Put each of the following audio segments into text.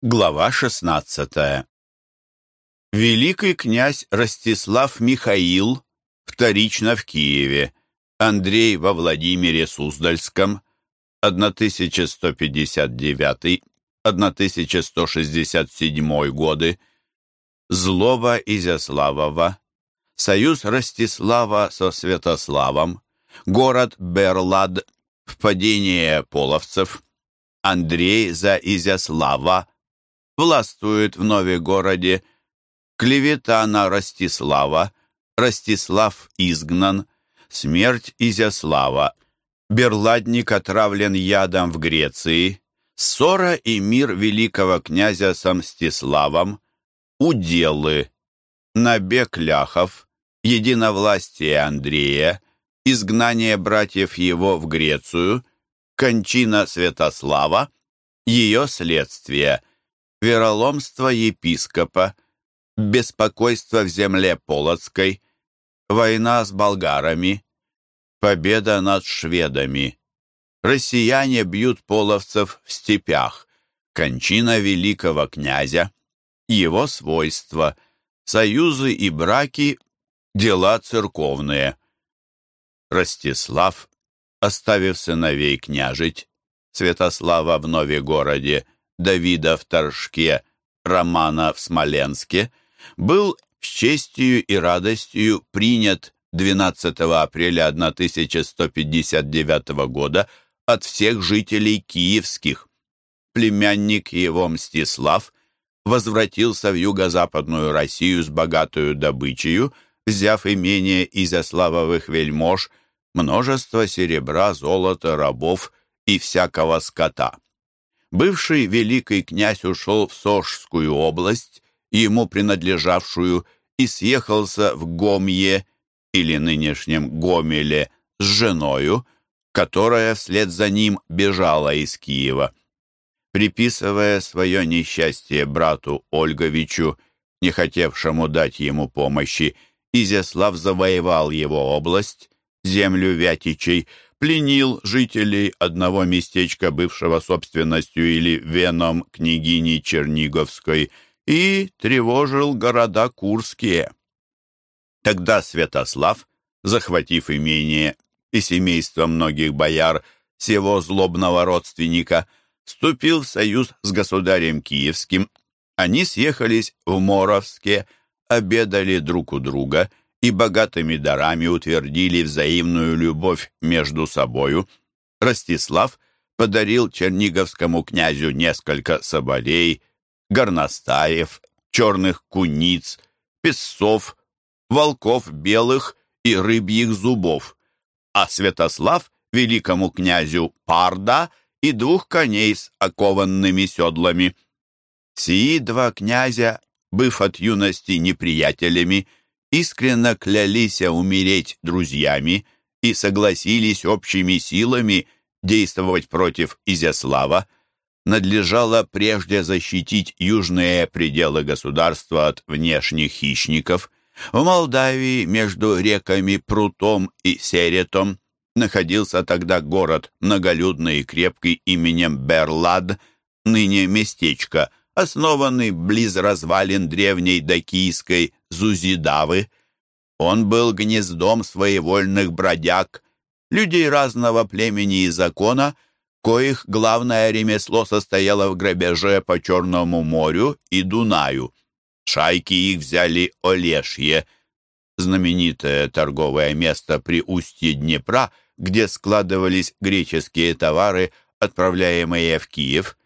Глава 16 Великий князь Ростислав Михаил вторично в Киеве, Андрей во Владимире Суздальском, 1159-1167 годы, Злоба Изяславова, союз Ростислава со Святославом, город Берлад, впадение половцев, Андрей за Изяслава, властвует в Новегороде, клевета на Ростислава, Ростислав изгнан, смерть Изяслава, Берладник отравлен ядом в Греции, ссора и мир великого князя с Мстиславом, уделы, набег ляхов, единовластие Андрея, изгнание братьев его в Грецию, кончина Святослава, ее следствие, вероломство епископа, беспокойство в земле Полоцкой, война с болгарами, победа над шведами, россияне бьют половцев в степях, кончина великого князя, его свойства, союзы и браки, дела церковные. Ростислав, оставив сыновей княжить, Святослава в Новегороде, Давида в Торжке, Романа в Смоленске, был с честью и радостью принят 12 апреля 1159 года от всех жителей киевских. Племянник его Мстислав возвратился в юго-западную Россию с богатую добычею, взяв имение Изяславовых вельмож, множество серебра, золота, рабов и всякого скота. Бывший великий князь ушел в Сожскую область, ему принадлежавшую, и съехался в Гомье или нынешнем Гомеле с женою, которая вслед за ним бежала из Киева. Приписывая свое несчастье брату Ольговичу, не хотевшему дать ему помощи, Изяслав завоевал его область, землю Вятичей, пленил жителей одного местечка, бывшего собственностью или веном княгини Черниговской, и тревожил города Курские. Тогда Святослав, захватив имение и семейство многих бояр сего злобного родственника, вступил в союз с государем Киевским. Они съехались в Моровске, обедали друг у друга и богатыми дарами утвердили взаимную любовь между собою. Ростислав подарил черниговскому князю несколько соболей, горностаев, черных куниц, песцов, волков белых и рыбьих зубов, а Святослав великому князю парда и двух коней с окованными седлами. Сии два князя, быв от юности неприятелями, искренно клялись умереть друзьями и согласились общими силами действовать против Изяслава, надлежало прежде защитить южные пределы государства от внешних хищников. В Молдавии между реками Прутом и Серетом находился тогда город многолюдный и крепкий именем Берлад, ныне местечко, основанный близ развалин древней дакийской Зузидавы. Он был гнездом своевольных бродяг, людей разного племени и закона, коих главное ремесло состояло в грабеже по Черному морю и Дунаю. Шайки их взяли Олешье, знаменитое торговое место при устье Днепра, где складывались греческие товары, отправляемые в Киев.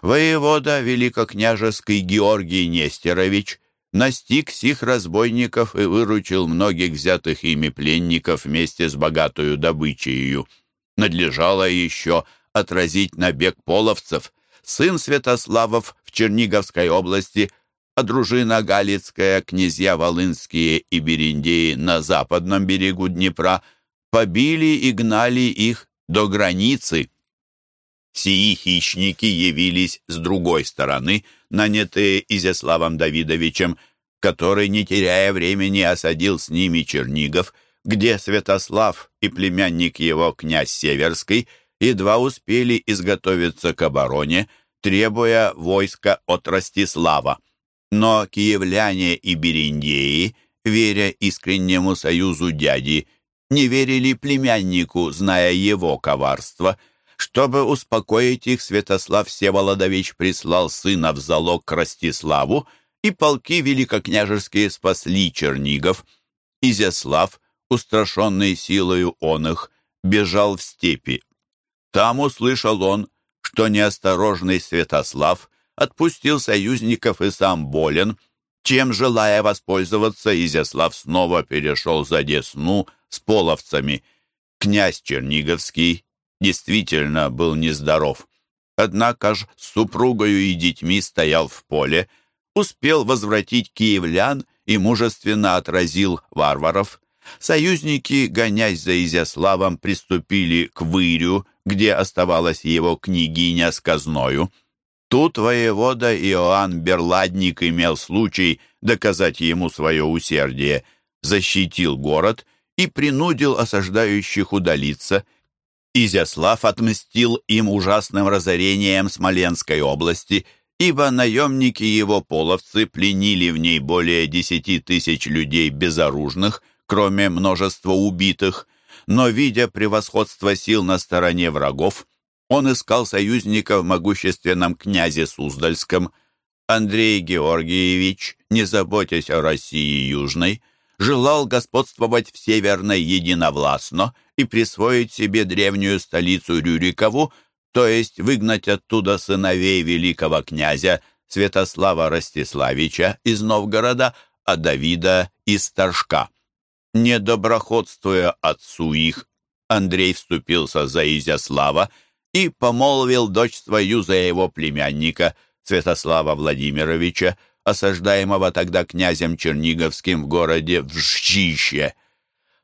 Воевода великокняжеский Георгий Нестерович настиг сих разбойников и выручил многих взятых ими пленников вместе с богатую добычею. Надлежало еще отразить набег половцев. Сын Святославов в Черниговской области, а дружина Галицкая, князья Волынские и Бериндеи на западном берегу Днепра побили и гнали их до границы. Сии хищники явились с другой стороны, нанятые Изяславом Давидовичем, который, не теряя времени, осадил с ними Чернигов, где Святослав и племянник его, князь Северский, едва успели изготовиться к обороне, требуя войска от Ростислава. Но киевляне и бериндеи, веря искреннему союзу дяди, не верили племяннику, зная его коварство. Чтобы успокоить их, Святослав Всеволодович прислал сына в залог к Ростиславу, и полки великокняжеские спасли Чернигов. Изяслав, устрашенный силою он их, бежал в степи. Там услышал он, что неосторожный Святослав отпустил союзников и сам болен, чем, желая воспользоваться, Изяслав снова перешел за Десну с половцами. Князь Черниговский действительно был нездоров. Однако ж с супругою и детьми стоял в поле, успел возвратить киевлян и мужественно отразил варваров. Союзники, гонясь за Изяславом, приступили к Вырю, где оставалась его княгиня с казною. Тут воевода Иоанн Берладник имел случай доказать ему свое усердие, защитил город и принудил осаждающих удалиться. Изяслав отмстил им ужасным разорением Смоленской области, ибо наемники его половцы пленили в ней более десяти тысяч людей безоружных, кроме множества убитых, но, видя превосходство сил на стороне врагов, он искал союзника в могущественном князе Суздальском. Андрей Георгиевич, не заботясь о России Южной, желал господствовать в Северной единовластно и присвоить себе древнюю столицу Рюрикову, то есть выгнать оттуда сыновей великого князя Святослава Ростиславича из Новгорода, а Давида из Торжка. Недоброходствуя отцу их, Андрей вступился за Изяслава и помолвил дочь свою за его племянника Святослава Владимировича, осаждаемого тогда князем Черниговским в городе Вжище.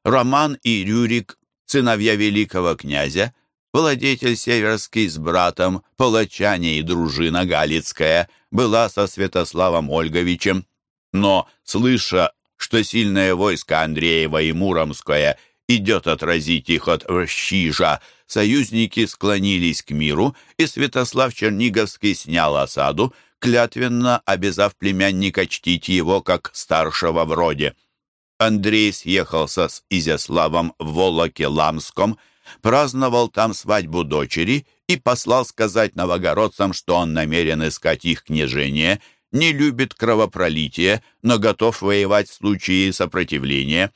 Роман и Рюрик, сыновья великого князя, владетель Северский с братом, палачане и дружина Галицкая, была со Святославом Ольговичем, но, слыша, что сильное войско Андреева и Муромское идет отразить их от Рщижа, союзники склонились к миру, и Святослав Черниговский снял осаду, клятвенно обязав племянника чтить его как старшего в роде. Андрей съехался с Изяславом в Волоке-Ламском, праздновал там свадьбу дочери и послал сказать новогородцам, что он намерен искать их княжение, не любит кровопролитие, но готов воевать в случае сопротивления.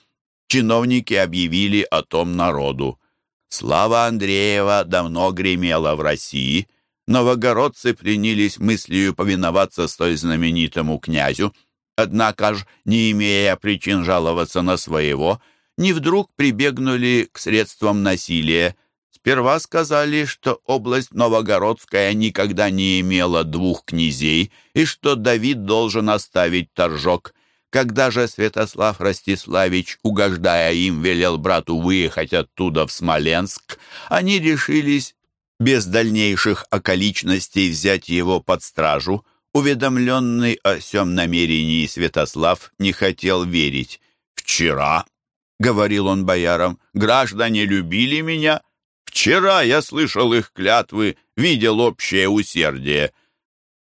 Чиновники объявили о том народу. Слава Андреева давно гремела в России. Новогородцы пленились мыслью повиноваться столь знаменитому князю. Однако ж, не имея причин жаловаться на своего, не вдруг прибегнули к средствам насилия. Сперва сказали, что область Новогородская никогда не имела двух князей и что Давид должен оставить торжок. Когда же Святослав Ростиславич, угождая им, велел брату выехать оттуда в Смоленск, они решились без дальнейших околичностей взять его под стражу. Уведомленный о сём намерении Святослав не хотел верить. «Вчера», — говорил он боярам, — «граждане любили меня. Вчера я слышал их клятвы, видел общее усердие».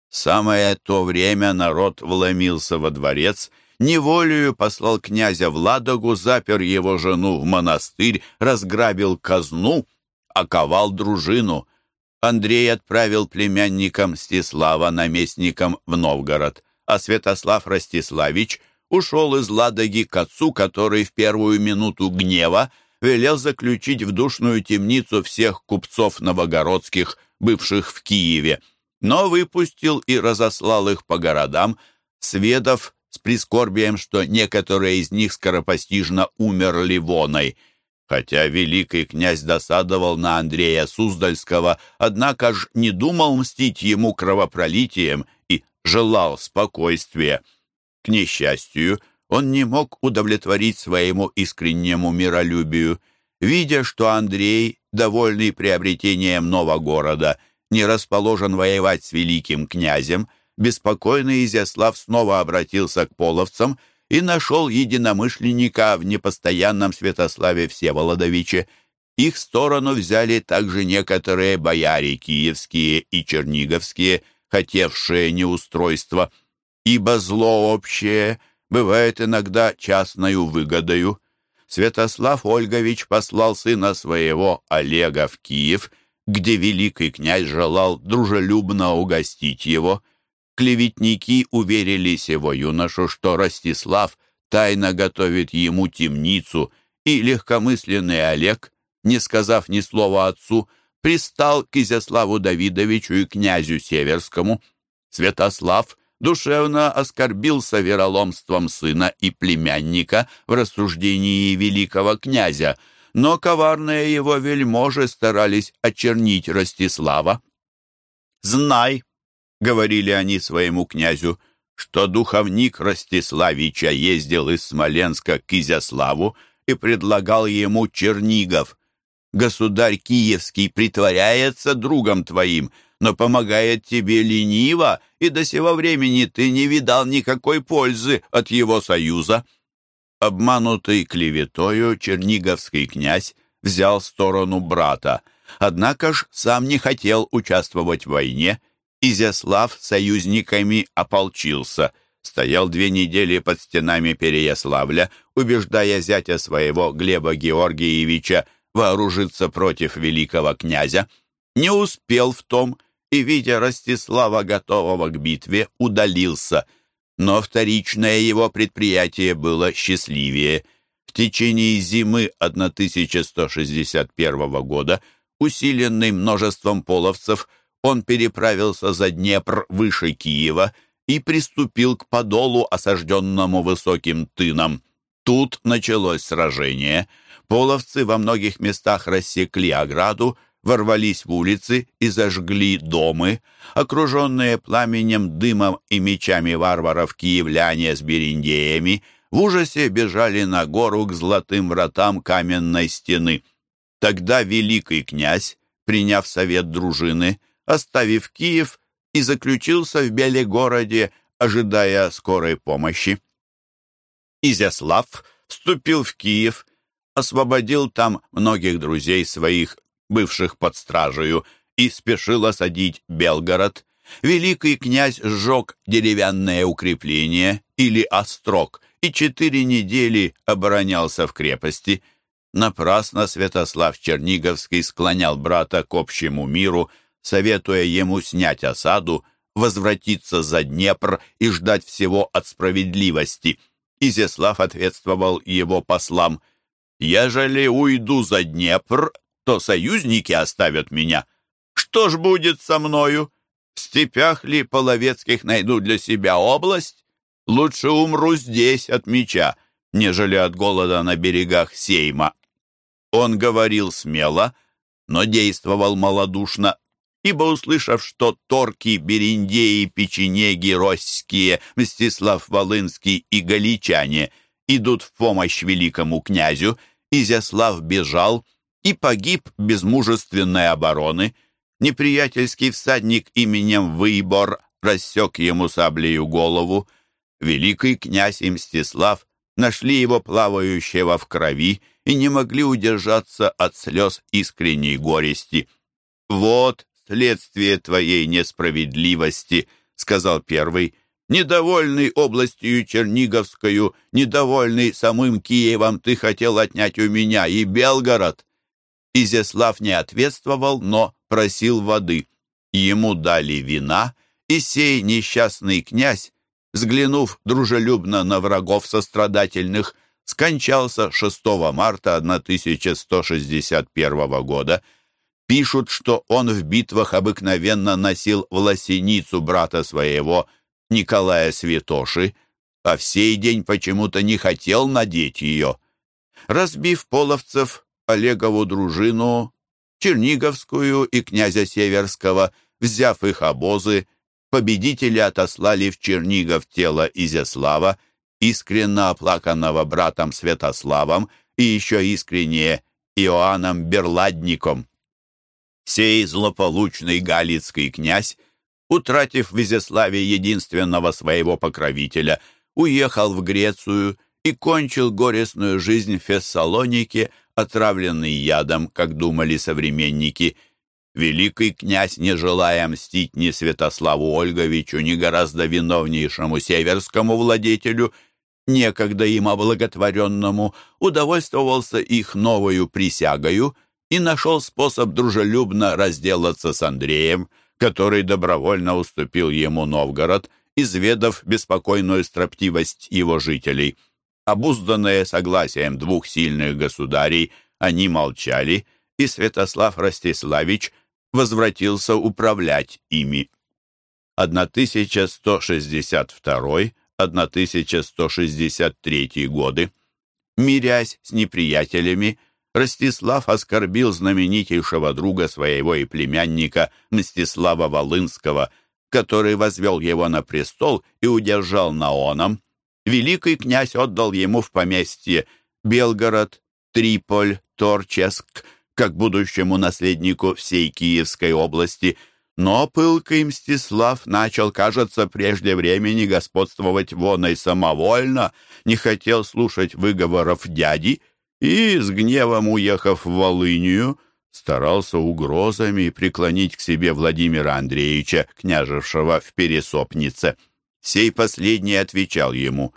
Самое то время народ вломился во дворец неволею послал князя в Ладогу, запер его жену в монастырь, разграбил казну, оковал дружину. Андрей отправил племянникам Стислава наместником в Новгород, а Святослав Ростиславич ушел из Ладоги к отцу, который в первую минуту гнева велел заключить в душную темницу всех купцов новогородских, бывших в Киеве, но выпустил и разослал их по городам, сведав с прискорбием, что некоторые из них скоропостижно умерли воной. Хотя великий князь досадовал на Андрея Суздальского, однако ж не думал мстить ему кровопролитием и желал спокойствия. К несчастью, он не мог удовлетворить своему искреннему миролюбию. Видя, что Андрей, довольный приобретением нового города, не расположен воевать с великим князем, беспокойный Изяслав снова обратился к половцам и нашел единомышленника в непостоянном Святославе Всеволодовиче. их сторону взяли также некоторые бояре киевские и черниговские, хотевшие неустройства, ибо зло общее бывает иногда частною выгодою. Святослав Ольгович послал сына своего Олега в Киев, где великий князь желал дружелюбно угостить его. Клеветники уверили сего юношу, что Ростислав тайно готовит ему темницу, и легкомысленный Олег, не сказав ни слова отцу, пристал к Изяславу Давидовичу и князю Северскому. Святослав душевно оскорбился вероломством сына и племянника в рассуждении великого князя, но коварные его вельможи старались очернить Ростислава. «Знай», — говорили они своему князю, что духовник Ростиславича ездил из Смоленска к Изяславу и предлагал ему Чернигов. Государь Киевский притворяется другом твоим, но помогает тебе лениво, и до сего времени ты не видал никакой пользы от его союза». Обманутый клеветою, черниговский князь взял сторону брата, однако ж сам не хотел участвовать в войне. Изяслав союзниками ополчился, стоял две недели под стенами Переяславля, убеждая зятя своего Глеба Георгиевича вооружиться против великого князя. Не успел в том и, видя Ростислава, готового к битве, удалился. Но вторичное его предприятие было счастливее. В течение зимы 1161 года, усиленный множеством половцев, он переправился за Днепр выше Киева и приступил к Подолу, осажденному высоким тыном. Тут началось сражение. Половцы во многих местах рассекли ограду, ворвались в улицы и зажгли домы. Окруженные пламенем, дымом и мечами варваров киевляне с бериндеями в ужасе бежали на гору к золотым вратам каменной стены. Тогда великий князь, приняв совет дружины, оставив Киев, и заключился в Белегороде, ожидая скорой помощи. Изяслав вступил в Киев, освободил там многих друзей своих бывших под стражею, и спешил осадить Белгород. Великий князь сжег деревянное укрепление или острог и четыре недели оборонялся в крепости. Напрасно Святослав Черниговский склонял брата к общему миру, советуя ему снять осаду, возвратиться за Днепр и ждать всего от справедливости. Изяслав ответствовал его послам, «Ежели уйду за Днепр, то союзники оставят меня. Что ж будет со мною? В степях ли половецких найду для себя область? Лучше умру здесь от меча, нежели от голода на берегах Сейма». Он говорил смело, но действовал малодушно, ибо, услышав, что торки, бериндеи, печенеги, росские, Мстислав Волынский и галичане идут в помощь великому князю, Изяслав бежал — и погиб без мужественной обороны. Неприятельский всадник именем Выбор рассек ему саблею голову. Великий князь Мстислав нашли его плавающего в крови и не могли удержаться от слез искренней горести. «Вот следствие твоей несправедливости», — сказал первый, «недовольный областью Черниговскую, недовольный самым Киевом, ты хотел отнять у меня и Белгород. Изяслав не ответствовал, но просил воды. Ему дали вина, и сей несчастный князь, взглянув дружелюбно на врагов сострадательных, скончался 6 марта 1161 года. Пишут, что он в битвах обыкновенно носил власеницу брата своего, Николая Святоши, а в сей день почему-то не хотел надеть ее. Разбив половцев, Олегову дружину, Черниговскую и князя Северского, взяв их обозы, победители отослали в Чернигов тело Изяслава, искренно оплаканного братом Святославом и еще искреннее Иоанном Берладником. Сей злополучный галицкий князь, утратив в Изяславе единственного своего покровителя, уехал в Грецию и кончил горестную жизнь в Фессалонике, отравленный ядом, как думали современники. Великий князь, не желая мстить ни Святославу Ольговичу, ни гораздо виновнейшему северскому владетелю, некогда им облаготворенному, удовольствовался их новою присягою и нашел способ дружелюбно разделаться с Андреем, который добровольно уступил ему Новгород, изведав беспокойную строптивость его жителей. Обузданные согласием двух сильных государей, они молчали, и Святослав Ростиславич возвратился управлять ими. 1162-1163 годы. Мирясь с неприятелями, Ростислав оскорбил знаменитейшего друга своего и племянника Мстислава Волынского, который возвел его на престол и удержал Наоном. Великий князь отдал ему в поместье Белгород, Триполь, Торческ, как будущему наследнику всей Киевской области, но пылкий Мстислав начал, кажется, прежде времени господствовать воной самовольно, не хотел слушать выговоров дяди и, с гневом уехав в Волынию, старался угрозами преклонить к себе Владимира Андреевича, княжевшего в Пересопнице. Сей последний отвечал ему,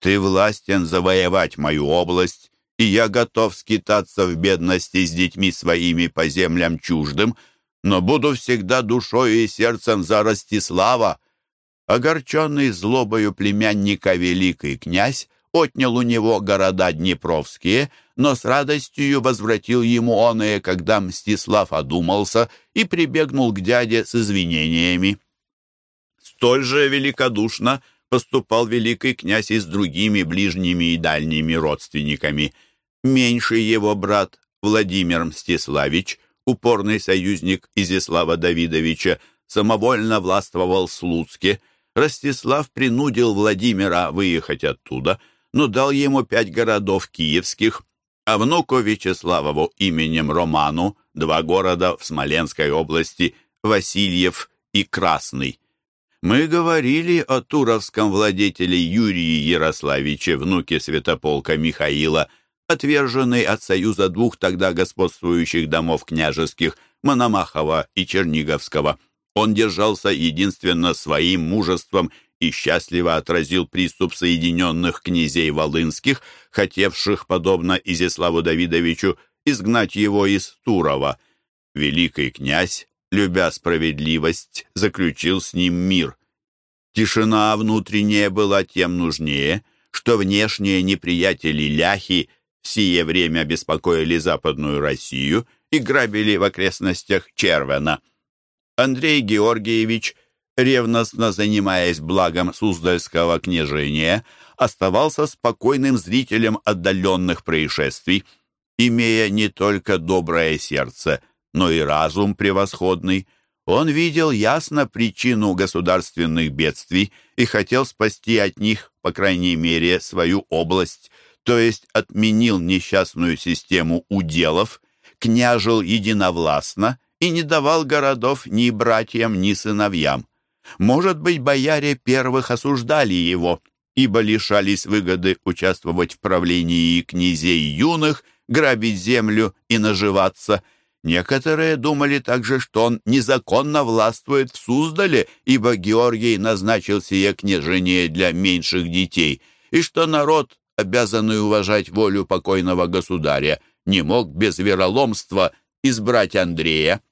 «Ты властен завоевать мою область, и я готов скитаться в бедности с детьми своими по землям чуждым, но буду всегда душою и сердцем за Ростислава». Огорченный злобою племянника великий князь отнял у него города Днепровские, но с радостью возвратил ему оные, когда Мстислав одумался и прибегнул к дяде с извинениями. Столь же великодушно поступал великий князь и с другими ближними и дальними родственниками. Меньший его брат Владимир Мстиславич, упорный союзник Изяслава Давидовича, самовольно властвовал в Слуцке. Ростислав принудил Владимира выехать оттуда – но дал ему пять городов киевских, а внуку Вячеславову именем Роману два города в Смоленской области Васильев и Красный. Мы говорили о туровском владетеле Юрии Ярославиче, внуке святополка Михаила, отверженный от союза двух тогда господствующих домов княжеских, Мономахова и Черниговского. Он держался единственно своим мужеством и счастливо отразил приступ соединенных князей Волынских, хотевших, подобно Изяславу Давидовичу, изгнать его из Турова. Великий князь, любя справедливость, заключил с ним мир. Тишина внутренняя была тем нужнее, что внешние неприятели ляхи в сие время беспокоили Западную Россию и грабили в окрестностях Червена. Андрей Георгиевич – ревностно занимаясь благом Суздальского княжения, оставался спокойным зрителем отдаленных происшествий, имея не только доброе сердце, но и разум превосходный. Он видел ясно причину государственных бедствий и хотел спасти от них, по крайней мере, свою область, то есть отменил несчастную систему уделов, княжил единовластно и не давал городов ни братьям, ни сыновьям. Может быть, бояре первых осуждали его, ибо лишались выгоды участвовать в правлении князей юных, грабить землю и наживаться. Некоторые думали также, что он незаконно властвует в Суздале, ибо Георгий назначил сие княжение для меньших детей, и что народ, обязанный уважать волю покойного государя, не мог без вероломства избрать Андрея.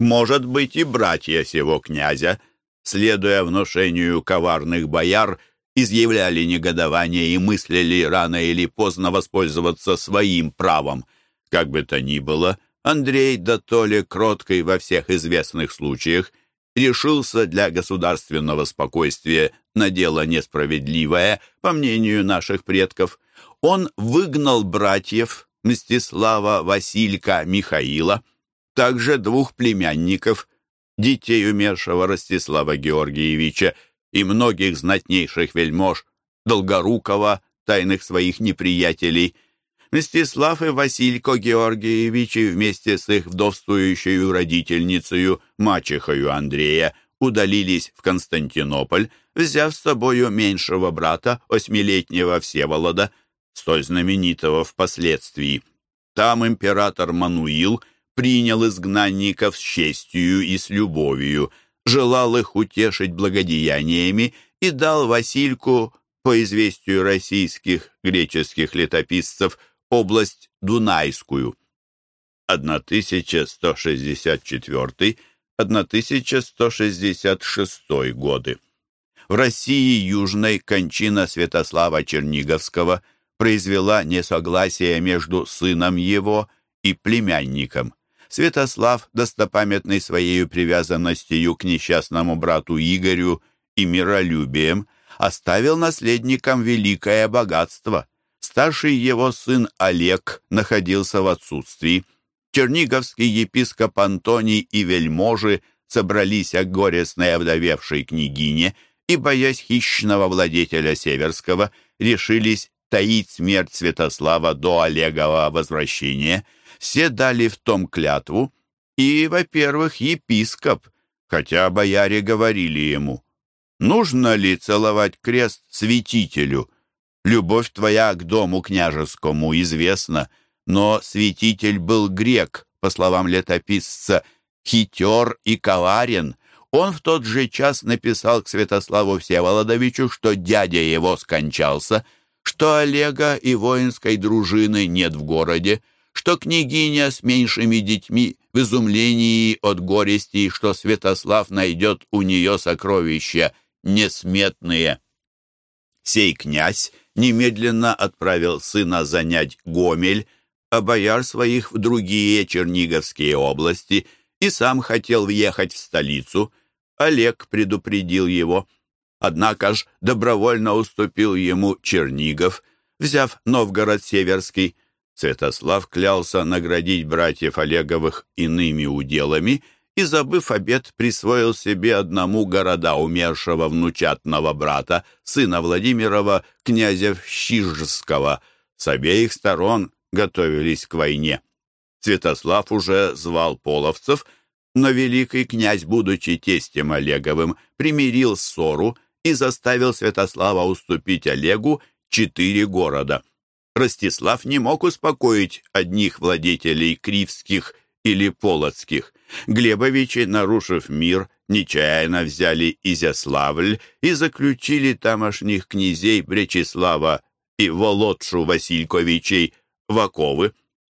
Может быть, и братья сего князя, следуя внушению коварных бояр, изъявляли негодование и мыслили рано или поздно воспользоваться своим правом. Как бы то ни было, Андрей, да то ли кроткий во всех известных случаях, решился для государственного спокойствия на дело несправедливое, по мнению наших предков. Он выгнал братьев Мстислава, Василька, Михаила, также двух племянников, детей умершего Ростислава Георгиевича и многих знатнейших вельмож, Долгорукова, тайных своих неприятелей. Мстислав и Василько Георгиевичи вместе с их вдовствующей родительницей, мачехою Андрея, удалились в Константинополь, взяв с собою меньшего брата, восьмилетнего Всеволода, столь знаменитого впоследствии. Там император Мануил принял изгнанников с честью и с любовью, желал их утешить благодеяниями и дал Васильку, по известию российских греческих летописцев, область Дунайскую. 1164-1166 годы. В России Южной кончина Святослава Черниговского произвела несогласие между сыном его и племянником. Святослав, достопамятный своей привязанностью к несчастному брату Игорю и миролюбием, оставил наследникам великое богатство. Старший его сын Олег находился в отсутствии. Черниговский епископ Антоний и вельможи собрались о горестной овдовевшей княгине – и, боясь хищного владетеля Северского, решились таить смерть Святослава до Олегова возвращения. Все дали в том клятву, и, во-первых, епископ, хотя бояре говорили ему, «Нужно ли целовать крест святителю? Любовь твоя к дому княжескому известна, но святитель был грек, по словам летописца, хитер и коварен, он в тот же час написал к Святославу Всеволодовичу, что дядя его скончался, что Олега и воинской дружины нет в городе, что княгиня с меньшими детьми в изумлении от горести, что Святослав найдет у нее сокровища несметные. Сей князь немедленно отправил сына занять Гомель, а бояр своих в другие черниговские области и сам хотел въехать в столицу – Олег предупредил его. Однако ж добровольно уступил ему Чернигов, взяв Новгород-Северский. Святослав клялся наградить братьев Олеговых иными уделами и, забыв обед, присвоил себе одному города умершего внучатного брата, сына Владимирова, князя Щижского. С обеих сторон готовились к войне. Святослав уже звал половцев — но великий князь, будучи тестем Олеговым, примирил ссору и заставил Святослава уступить Олегу четыре города. Ростислав не мог успокоить одних владетелей кривских или полоцких. Глебовичи, нарушив мир, нечаянно взяли Изяславль и заключили тамошних князей Бречеслава и Володшу Васильковичей в оковы.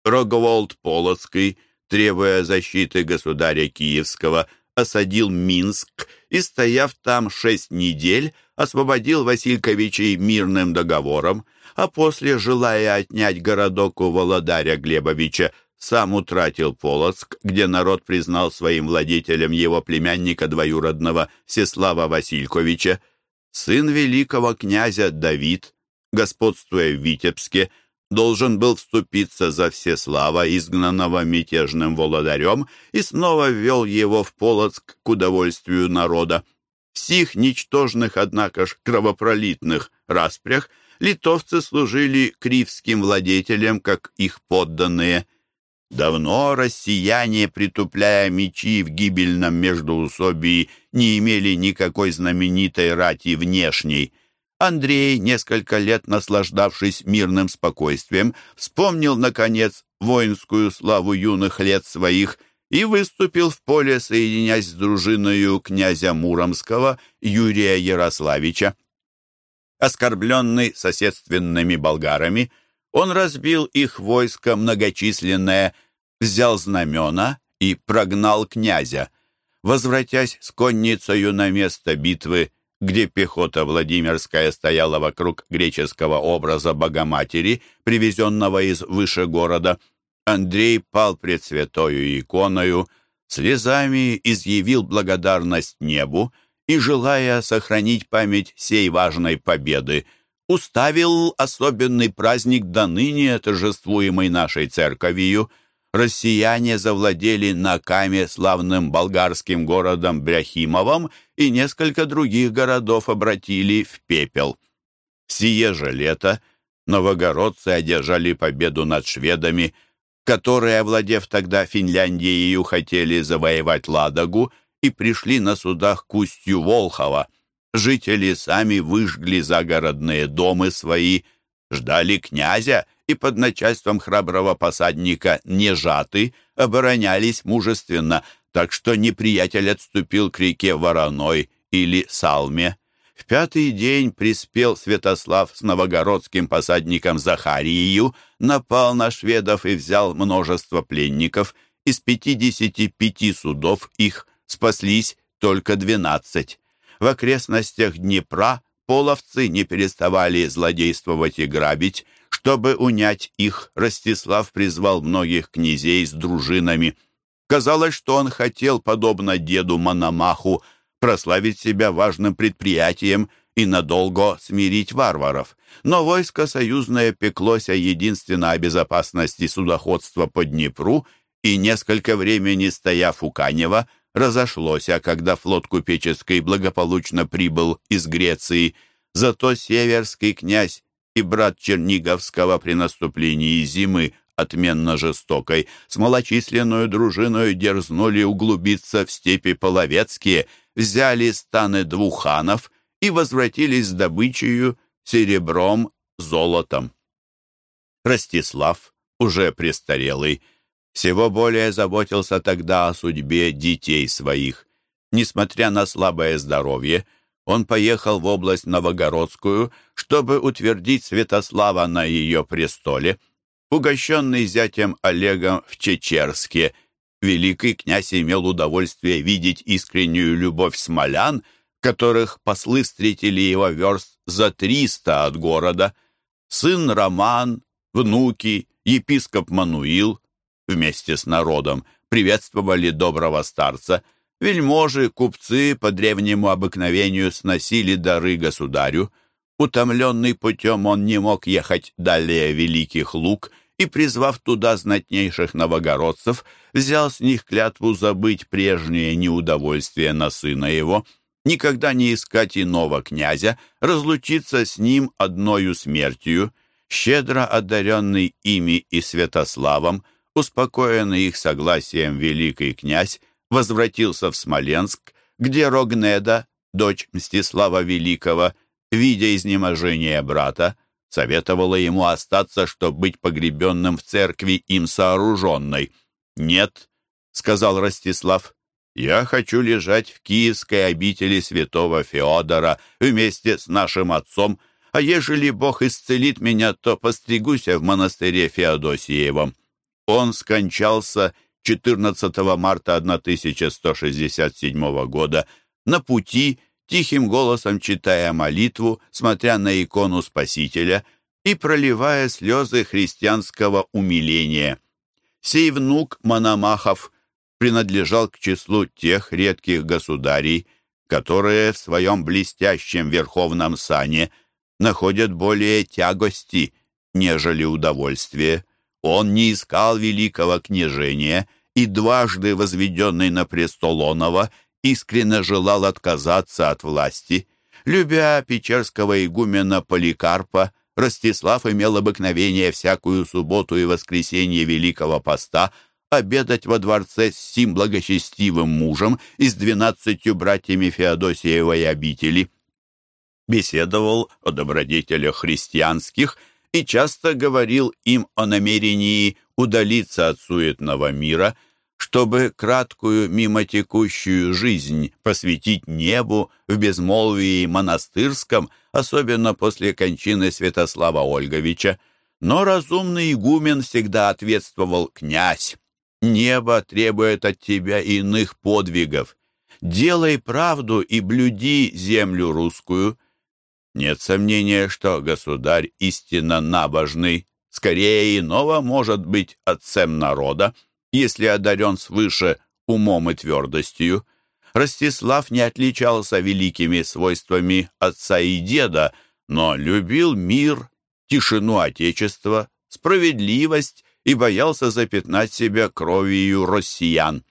Рогволд Полоцкий требуя защиты государя Киевского, осадил Минск и, стояв там шесть недель, освободил Васильковичей мирным договором, а после, желая отнять городок у Володаря Глебовича, сам утратил Полоцк, где народ признал своим владетелем его племянника двоюродного Сеслава Васильковича. Сын великого князя Давид, господствуя в Витебске, должен был вступиться за Всеслава, изгнанного мятежным володарем, и снова ввел его в Полоцк к удовольствию народа. В сих ничтожных, однако ж, кровопролитных распрях литовцы служили кривским владетелям, как их подданные. Давно россияне, притупляя мечи в гибельном междоусобии, не имели никакой знаменитой рати внешней — Андрей, несколько лет наслаждавшись мирным спокойствием, вспомнил, наконец, воинскую славу юных лет своих и выступил в поле, соединяясь с дружиною князя Муромского Юрия Ярославича. Оскорбленный соседственными болгарами, он разбил их войско многочисленное, взял знамена и прогнал князя. Возвратясь с конницею на место битвы, где пехота Владимирская стояла вокруг греческого образа Богоматери, привезенного из выше города, Андрей пал пред святою иконою, слезами изъявил благодарность небу и, желая сохранить память сей важной победы, уставил особенный праздник до ныне нашей церковью – россияне завладели Накаме, славным болгарским городом Бряхимовым, и несколько других городов обратили в пепел. Сие же лето новогородцы одержали победу над шведами, которые, овладев тогда Финляндией, хотели завоевать Ладогу и пришли на судах к устью Волхова. Жители сами выжгли загородные дома свои, ждали князя и под начальством храброго посадника Нежаты оборонялись мужественно, так что неприятель отступил к реке Вороной или Салме. В пятый день приспел Святослав с новогородским посадником Захарией, напал на шведов и взял множество пленников. Из 55 судов их спаслись только 12. В окрестностях Днепра половцы не переставали злодействовать и грабить. Чтобы унять их, Ростислав призвал многих князей с дружинами. Казалось, что он хотел, подобно деду Мономаху, прославить себя важным предприятием и надолго смирить варваров. Но войско союзное пеклось о единственно о безопасности судоходства по Днепру и, несколько времени стояв у Канева, разошлось, а когда флот купеческий благополучно прибыл из Греции, зато северский князь и брат Черниговского при наступлении зимы отменно жестокой, с малочисленную дружиной дерзнули углубиться в степи половецкие — взяли станы двух ханов и возвратились с добычею, серебром, золотом. Ростислав, уже престарелый, всего более заботился тогда о судьбе детей своих. Несмотря на слабое здоровье, он поехал в область Новогородскую, чтобы утвердить Святослава на ее престоле. Угощенный зятем Олегом в Чечерске – великий князь имел удовольствие видеть искреннюю любовь смолян, которых послы встретили его верст за триста от города. Сын Роман, внуки, епископ Мануил вместе с народом приветствовали доброго старца. Вельможи, купцы по древнему обыкновению сносили дары государю. Утомленный путем он не мог ехать далее великих луг — и, призвав туда знатнейших новогородцев, взял с них клятву забыть прежнее неудовольствие на сына его, никогда не искать иного князя, разлучиться с ним одною смертью, щедро одаренный ими и Святославом, успокоенный их согласием великий князь, возвратился в Смоленск, где Рогнеда, дочь Мстислава Великого, видя изнеможение брата, советовала ему остаться, чтобы быть погребенным в церкви им сооруженной. «Нет», — сказал Ростислав, — «я хочу лежать в киевской обители святого Феодора вместе с нашим отцом, а ежели Бог исцелит меня, то постригуся в монастыре Феодосиевом». Он скончался 14 марта 1167 года на пути тихим голосом читая молитву, смотря на икону Спасителя и проливая слезы христианского умиления. Сей внук Мономахов принадлежал к числу тех редких государей, которые в своем блестящем верховном сане находят более тягости, нежели удовольствие. Он не искал великого княжения и дважды возведенный на престол Онова – искренне желал отказаться от власти. Любя печерского игумена Поликарпа, Ростислав имел обыкновение всякую субботу и воскресенье Великого Поста обедать во дворце с сим благочестивым мужем и с двенадцатью братьями Феодосиевой обители. Беседовал о добродетелях христианских и часто говорил им о намерении удалиться от суетного мира – чтобы краткую мимо жизнь посвятить небу в безмолвии монастырском, особенно после кончины Святослава Ольговича. Но разумный игумен всегда ответствовал «Князь, небо требует от тебя иных подвигов. Делай правду и блюди землю русскую». Нет сомнения, что государь истинно набожный, скорее иного может быть отцем народа, если одарен свыше умом и твердостью. Ростислав не отличался великими свойствами отца и деда, но любил мир, тишину Отечества, справедливость и боялся запятнать себя кровью россиян.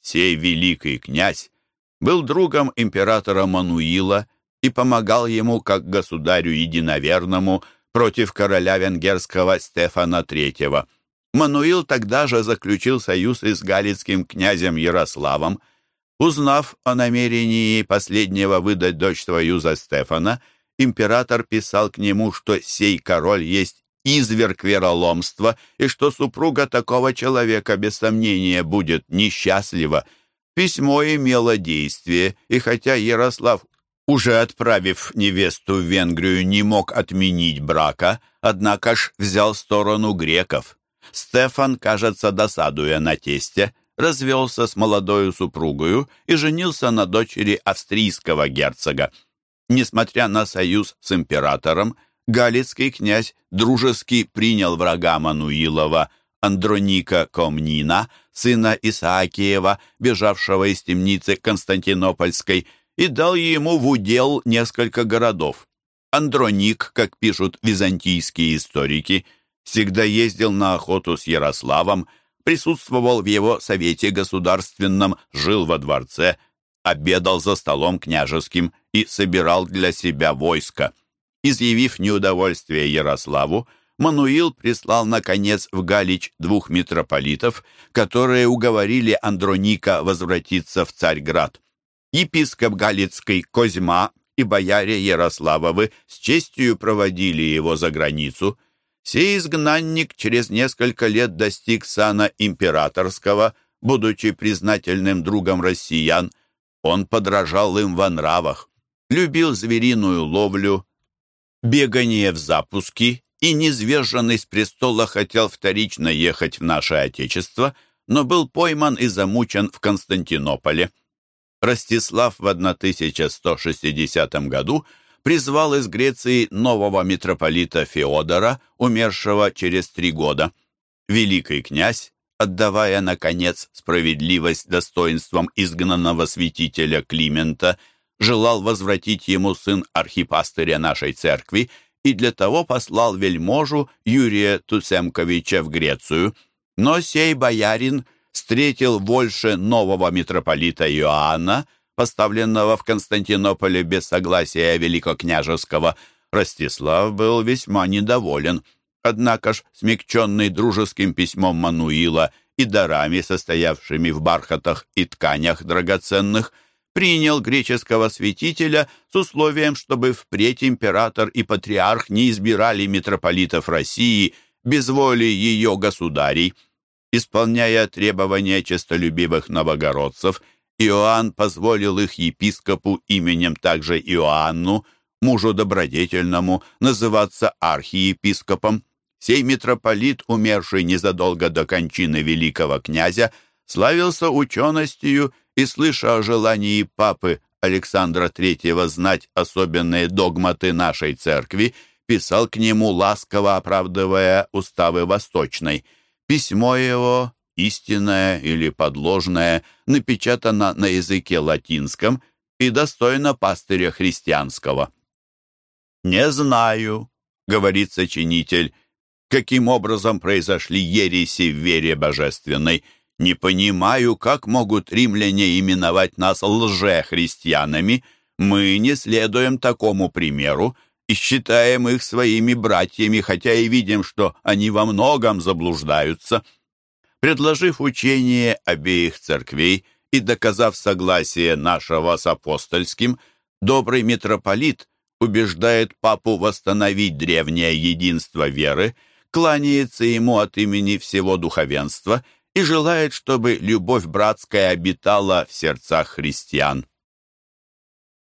Сей великий князь был другом императора Мануила и помогал ему как государю единоверному против короля венгерского Стефана III. Мануил тогда же заключил союз и с галицким князем Ярославом. Узнав о намерении последнего выдать дочь свою за Стефана, император писал к нему, что сей король есть изверг вероломства, и что супруга такого человека, без сомнения, будет несчастлива. Письмо имело действие, и хотя Ярослав, уже отправив невесту в Венгрию, не мог отменить брака, однако ж взял сторону греков. Стефан, кажется, досадуя на тесте, развелся с молодою супругою и женился на дочери австрийского герцога. Несмотря на союз с императором, Галицкий князь дружески принял врага Мануилова, Андроника Комнина, сына Исаакиева, бежавшего из темницы Константинопольской, и дал ему в удел несколько городов. Андроник, как пишут византийские историки, всегда ездил на охоту с Ярославом, присутствовал в его совете государственном, жил во дворце, обедал за столом княжеским и собирал для себя войско. Изъявив неудовольствие Ярославу, Мануил прислал, наконец, в Галич двух митрополитов, которые уговорили Андроника возвратиться в Царьград. Епископ Галицкий Козьма и бояре Ярославовы с честью проводили его за границу. Сей изгнанник через несколько лет достиг сана императорского, будучи признательным другом россиян. Он подражал им во нравах, любил звериную ловлю, бегание в запуски и, низверженный с престола, хотел вторично ехать в наше Отечество, но был пойман и замучен в Константинополе. Ростислав в 1160 году призвал из Греции нового митрополита Феодора, умершего через три года. Великий князь, отдавая, наконец, справедливость достоинством изгнанного святителя Климента, желал возвратить ему сын архипастыря нашей церкви и для того послал вельможу Юрия Туцемковича в Грецию. Но сей боярин встретил больше нового митрополита Иоанна, поставленного в Константинополе без согласия великокняжеского. Ростислав был весьма недоволен. Однако ж, смягченный дружеским письмом Мануила и дарами, состоявшими в бархатах и тканях драгоценных, принял греческого святителя с условием, чтобы впредь император и патриарх не избирали митрополитов России без воли ее государей. Исполняя требования честолюбивых новогородцев, Иоанн позволил их епископу именем также Иоанну, мужу добродетельному, называться архиепископом. Сей митрополит, умерший незадолго до кончины великого князя, славился ученостью и, слыша о желании папы Александра III знать особенные догматы нашей церкви, писал к нему, ласково оправдывая уставы Восточной. Письмо его, истинное или подложное, напечатано на языке латинском и достойно пастыря христианского. «Не знаю», — говорит сочинитель, — «каким образом произошли ереси в вере божественной». Не понимаю, как могут римляне именовать нас лже-христианами. Мы не следуем такому примеру и считаем их своими братьями, хотя и видим, что они во многом заблуждаются. Предложив учение обеих церквей и доказав согласие нашего с апостольским, добрый митрополит убеждает папу восстановить древнее единство веры, кланяется ему от имени всего духовенства – и желает, чтобы любовь братская обитала в сердцах христиан.